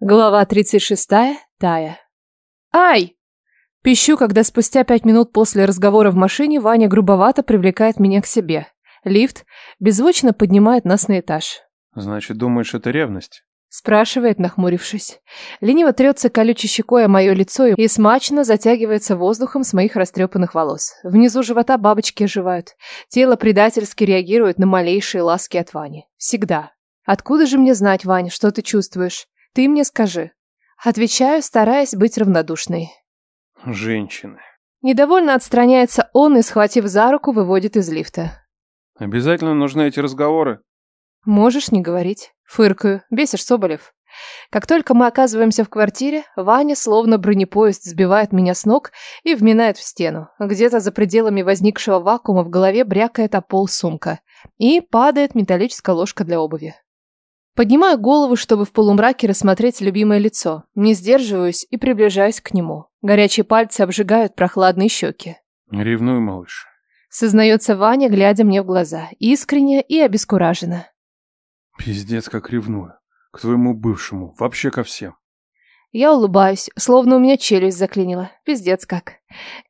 Глава 36. Тая. Ай! Пищу, когда спустя пять минут после разговора в машине Ваня грубовато привлекает меня к себе. Лифт беззвучно поднимает нас на этаж. Значит, думаешь, это ревность? Спрашивает, нахмурившись. Лениво трется колючей щекой о мое лицо и смачно затягивается воздухом с моих растрепанных волос. Внизу живота бабочки оживают. Тело предательски реагирует на малейшие ласки от Вани. Всегда. Откуда же мне знать, Вань, что ты чувствуешь? Ты мне скажи. Отвечаю, стараясь быть равнодушной. Женщины. Недовольно отстраняется он и, схватив за руку, выводит из лифта. Обязательно нужны эти разговоры? Можешь не говорить. Фыркаю. Бесишь, Соболев. Как только мы оказываемся в квартире, Ваня, словно бронепоезд, сбивает меня с ног и вминает в стену. Где-то за пределами возникшего вакуума в голове брякает о пол сумка. И падает металлическая ложка для обуви. Поднимаю голову, чтобы в полумраке рассмотреть любимое лицо. Не сдерживаюсь и приближаюсь к нему. Горячие пальцы обжигают прохладные щеки. Ревную, малыш. Сознается Ваня, глядя мне в глаза. Искренне и обескураженно. Пиздец, как ревную. К твоему бывшему. Вообще ко всем. Я улыбаюсь, словно у меня челюсть заклинила. Пиздец как.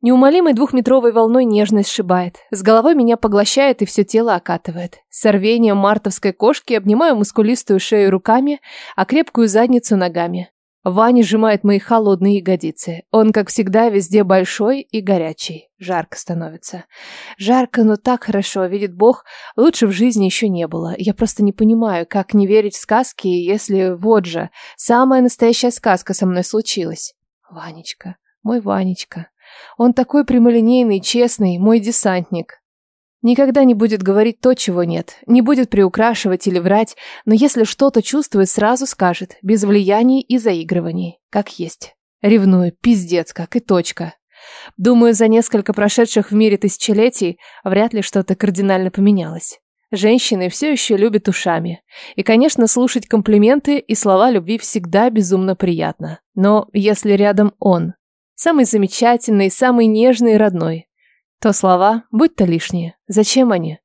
Неумолимой двухметровой волной нежность сшибает. С головой меня поглощает и все тело окатывает. С сорвением мартовской кошки обнимаю мускулистую шею руками, а крепкую задницу ногами. Ваня сжимает мои холодные ягодицы. Он, как всегда, везде большой и горячий. Жарко становится. Жарко, но так хорошо, видит Бог, лучше в жизни еще не было. Я просто не понимаю, как не верить в сказки, если вот же, самая настоящая сказка со мной случилась. Ванечка, мой Ванечка. Он такой прямолинейный, честный, мой десантник. Никогда не будет говорить то, чего нет, не будет приукрашивать или врать, но если что-то чувствует, сразу скажет, без влияний и заигрываний, как есть. Ревную, пиздец как, и точка. Думаю, за несколько прошедших в мире тысячелетий вряд ли что-то кардинально поменялось. Женщины все еще любят ушами. И, конечно, слушать комплименты и слова любви всегда безумно приятно. Но если рядом он, самый замечательный, самый нежный и родной, то слова, будь то лишние. Зачем они?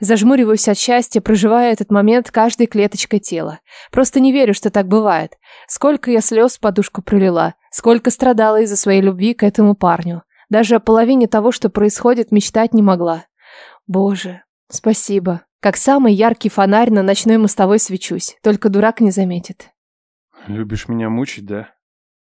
Зажмуриваюсь от счастья, проживая этот момент каждой клеточкой тела. Просто не верю, что так бывает. Сколько я слез в подушку пролила, сколько страдала из-за своей любви к этому парню. Даже о половине того, что происходит, мечтать не могла. Боже, спасибо. Как самый яркий фонарь на ночной мостовой свечусь. Только дурак не заметит. Любишь меня мучить, да?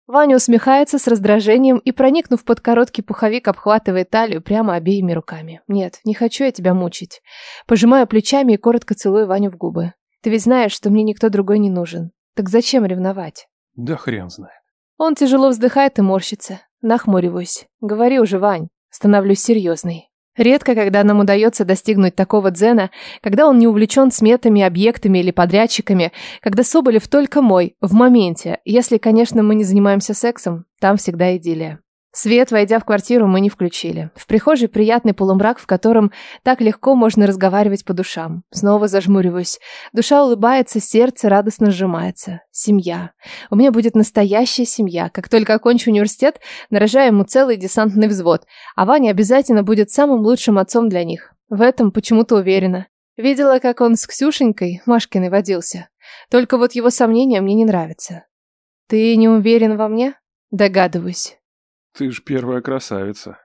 Ваня усмехается с раздражением и, проникнув под короткий пуховик, обхватывает талию прямо обеими руками. «Нет, не хочу я тебя мучить». Пожимаю плечами и коротко целую Ваню в губы. «Ты ведь знаешь, что мне никто другой не нужен. Так зачем ревновать?» Да хрен знает. Он тяжело вздыхает и морщится. Нахмуриваюсь. «Говори уже, Вань». Становлюсь серьезной. Редко, когда нам удается достигнуть такого дзена, когда он не увлечен сметами, объектами или подрядчиками, когда Соболев только мой, в моменте. Если, конечно, мы не занимаемся сексом, там всегда идиллия. Свет, войдя в квартиру, мы не включили. В прихожей приятный полумрак, в котором так легко можно разговаривать по душам. Снова зажмуриваюсь. Душа улыбается, сердце радостно сжимается. Семья. У меня будет настоящая семья. Как только окончу университет, нарожаю ему целый десантный взвод. А Ваня обязательно будет самым лучшим отцом для них. В этом почему-то уверена. Видела, как он с Ксюшенькой, Машкиной, водился. Только вот его сомнения мне не нравятся. Ты не уверен во мне? Догадываюсь. Ты ж первая красавица.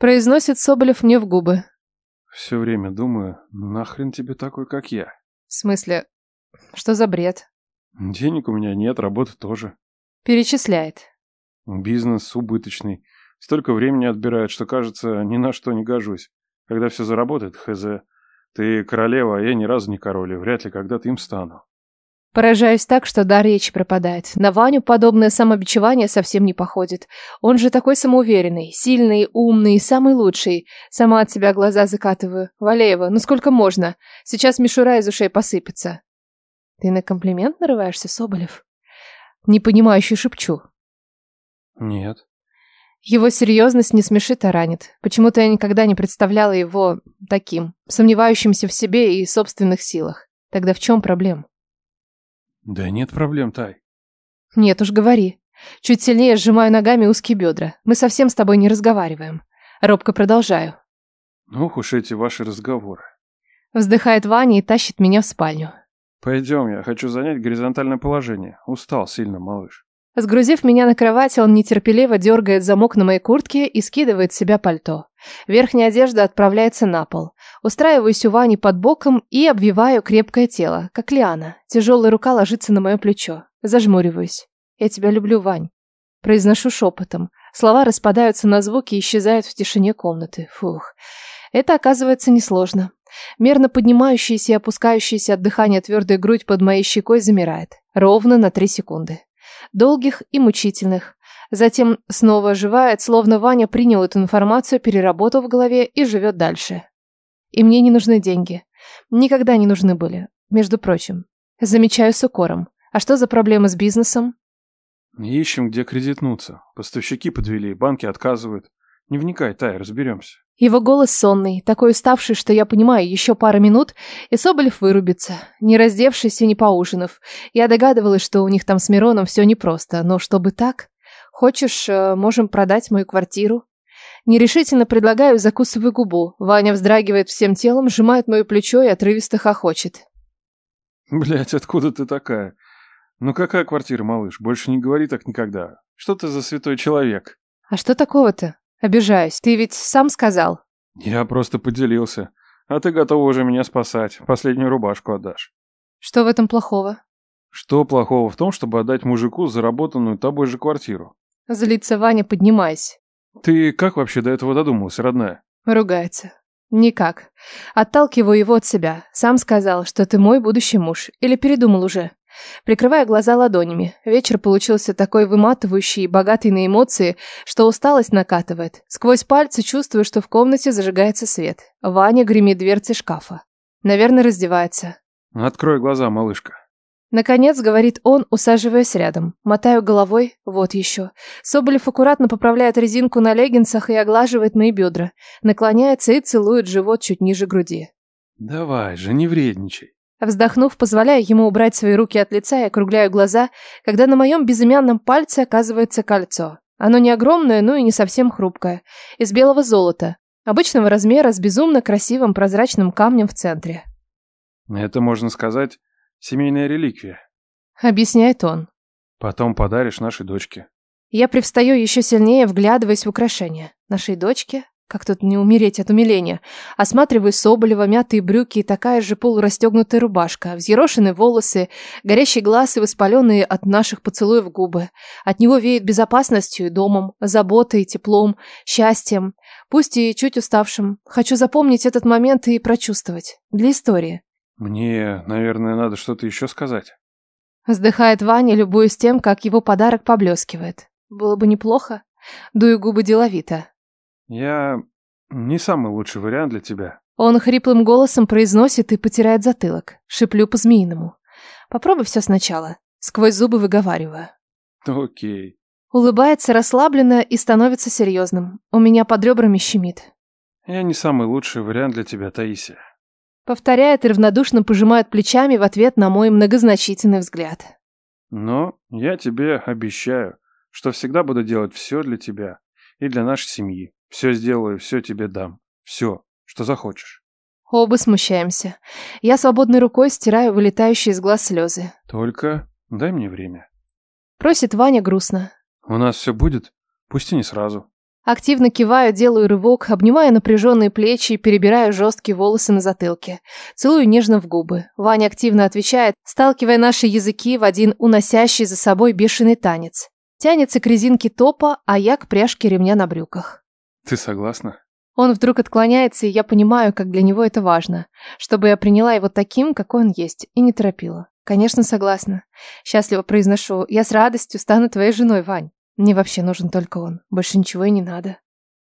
Произносит Соболев мне в губы. Все время думаю, нахрен тебе такой, как я? В смысле, что за бред? Денег у меня нет, работы тоже. Перечисляет. Бизнес убыточный. Столько времени отбирает, что кажется, ни на что не гожусь. Когда все заработает, хз. Ты королева, а я ни разу не король, и вряд ли когда-то им стану. Поражаюсь так, что дар речи пропадает. На Ваню подобное самобичевание совсем не походит. Он же такой самоуверенный, сильный, умный, самый лучший. Сама от себя глаза закатываю. Валеева, ну сколько можно? Сейчас мишура из ушей посыпется. Ты на комплимент нарываешься, Соболев? Непонимающе шепчу. Нет. Его серьезность не смешит, а ранит. Почему-то я никогда не представляла его таким, сомневающимся в себе и собственных силах. Тогда в чем проблема? Да нет проблем, Тай. Нет уж, говори. Чуть сильнее сжимаю ногами узкие бедра. Мы совсем с тобой не разговариваем. Робко продолжаю. Ну уж эти ваши разговоры. Вздыхает Ваня и тащит меня в спальню. Пойдем, я хочу занять горизонтальное положение. Устал сильно, малыш. Сгрузив меня на кровать, он нетерпеливо дергает замок на моей куртке и скидывает с себя пальто. Верхняя одежда отправляется на пол. Устраиваюсь у Вани под боком и обвиваю крепкое тело, как лиана. Тяжелая рука ложится на мое плечо. Зажмуриваюсь. «Я тебя люблю, Вань». Произношу шепотом. Слова распадаются на звуки и исчезают в тишине комнаты. Фух. Это оказывается несложно. Мерно поднимающаяся и опускающаяся от дыхания твердая грудь под моей щекой замирает. Ровно на три секунды. Долгих и мучительных. Затем снова оживает, словно Ваня принял эту информацию, переработал в голове и живет дальше. И мне не нужны деньги. Никогда не нужны были, между прочим. Замечаю с укором. А что за проблемы с бизнесом? Ищем, где кредитнуться. Поставщики подвели, банки отказывают. Не вникай, Тай, разберемся. Его голос сонный, такой уставший, что я понимаю, еще пара минут, и Соболев вырубится, не раздевшись и не поужинав. Я догадывалась, что у них там с Мироном все непросто, но чтобы так... Хочешь, э, можем продать мою квартиру? Нерешительно предлагаю, закусываю губу. Ваня вздрагивает всем телом, сжимает мое плечо и отрывисто хохочет. Блять, откуда ты такая? Ну какая квартира, малыш? Больше не говори так никогда. Что ты за святой человек? А что такого-то? Обижаюсь. Ты ведь сам сказал. Я просто поделился. А ты готова уже меня спасать. Последнюю рубашку отдашь. Что в этом плохого? Что плохого в том, чтобы отдать мужику заработанную тобой же квартиру? Злится Ваня, поднимаясь. Ты как вообще до этого додумалась, родная? Ругается. Никак. Отталкиваю его от себя. Сам сказал, что ты мой будущий муж. Или передумал уже? Прикрывая глаза ладонями. Вечер получился такой выматывающий и богатый на эмоции, что усталость накатывает. Сквозь пальцы чувствую, что в комнате зажигается свет. Ваня гремит дверцы шкафа. Наверное, раздевается. Открой глаза, малышка. Наконец, говорит он, усаживаясь рядом. Мотаю головой, вот еще. Соболев аккуратно поправляет резинку на леггинсах и оглаживает мои бедра. Наклоняется и целует живот чуть ниже груди. Давай же, не вредничай. Вздохнув, позволяю ему убрать свои руки от лица и округляю глаза, когда на моем безымянном пальце оказывается кольцо. Оно не огромное, но и не совсем хрупкое. Из белого золота. Обычного размера с безумно красивым прозрачным камнем в центре. Это, можно сказать, семейная реликвия. Объясняет он. Потом подаришь нашей дочке. Я привстаю еще сильнее, вглядываясь в украшение. Нашей дочке? Как тут не умереть от умиления? Осматриваю Соболева, мятые брюки и такая же полурастегнутая рубашка, взъерошенные волосы, горящий глаз и воспаленные от наших поцелуев губы. От него веет безопасностью и домом, заботой и теплом, счастьем, пусть и чуть уставшим. Хочу запомнить этот момент и прочувствовать. Для истории. Мне, наверное, надо что-то еще сказать. Вздыхает Ваня, любуясь тем, как его подарок поблескивает. Было бы неплохо. Дую губы деловито. Я не самый лучший вариант для тебя. Он хриплым голосом произносит и потирает затылок. Шиплю по-змеиному. Попробуй все сначала. Сквозь зубы выговариваю. Окей. Улыбается расслабленно и становится серьезным. У меня под ребрами щемит. Я не самый лучший вариант для тебя, Таисия. Повторяет и равнодушно пожимает плечами в ответ на мой многозначительный взгляд. Но я тебе обещаю, что всегда буду делать все для тебя и для нашей семьи. Все сделаю, все тебе дам. Все, что захочешь. Оба смущаемся. Я свободной рукой стираю вылетающие из глаз слезы. Только дай мне время. Просит Ваня грустно. У нас все будет, пусть и не сразу. Активно киваю, делаю рывок, обнимаю напряженные плечи и перебираю жесткие волосы на затылке. Целую нежно в губы. Ваня активно отвечает, сталкивая наши языки в один уносящий за собой бешеный танец. Тянется к резинке топа, а я к пряжке ремня на брюках. Ты согласна? Он вдруг отклоняется, и я понимаю, как для него это важно. Чтобы я приняла его таким, какой он есть, и не торопила. Конечно, согласна. Счастливо произношу. Я с радостью стану твоей женой, Вань. Мне вообще нужен только он. Больше ничего и не надо.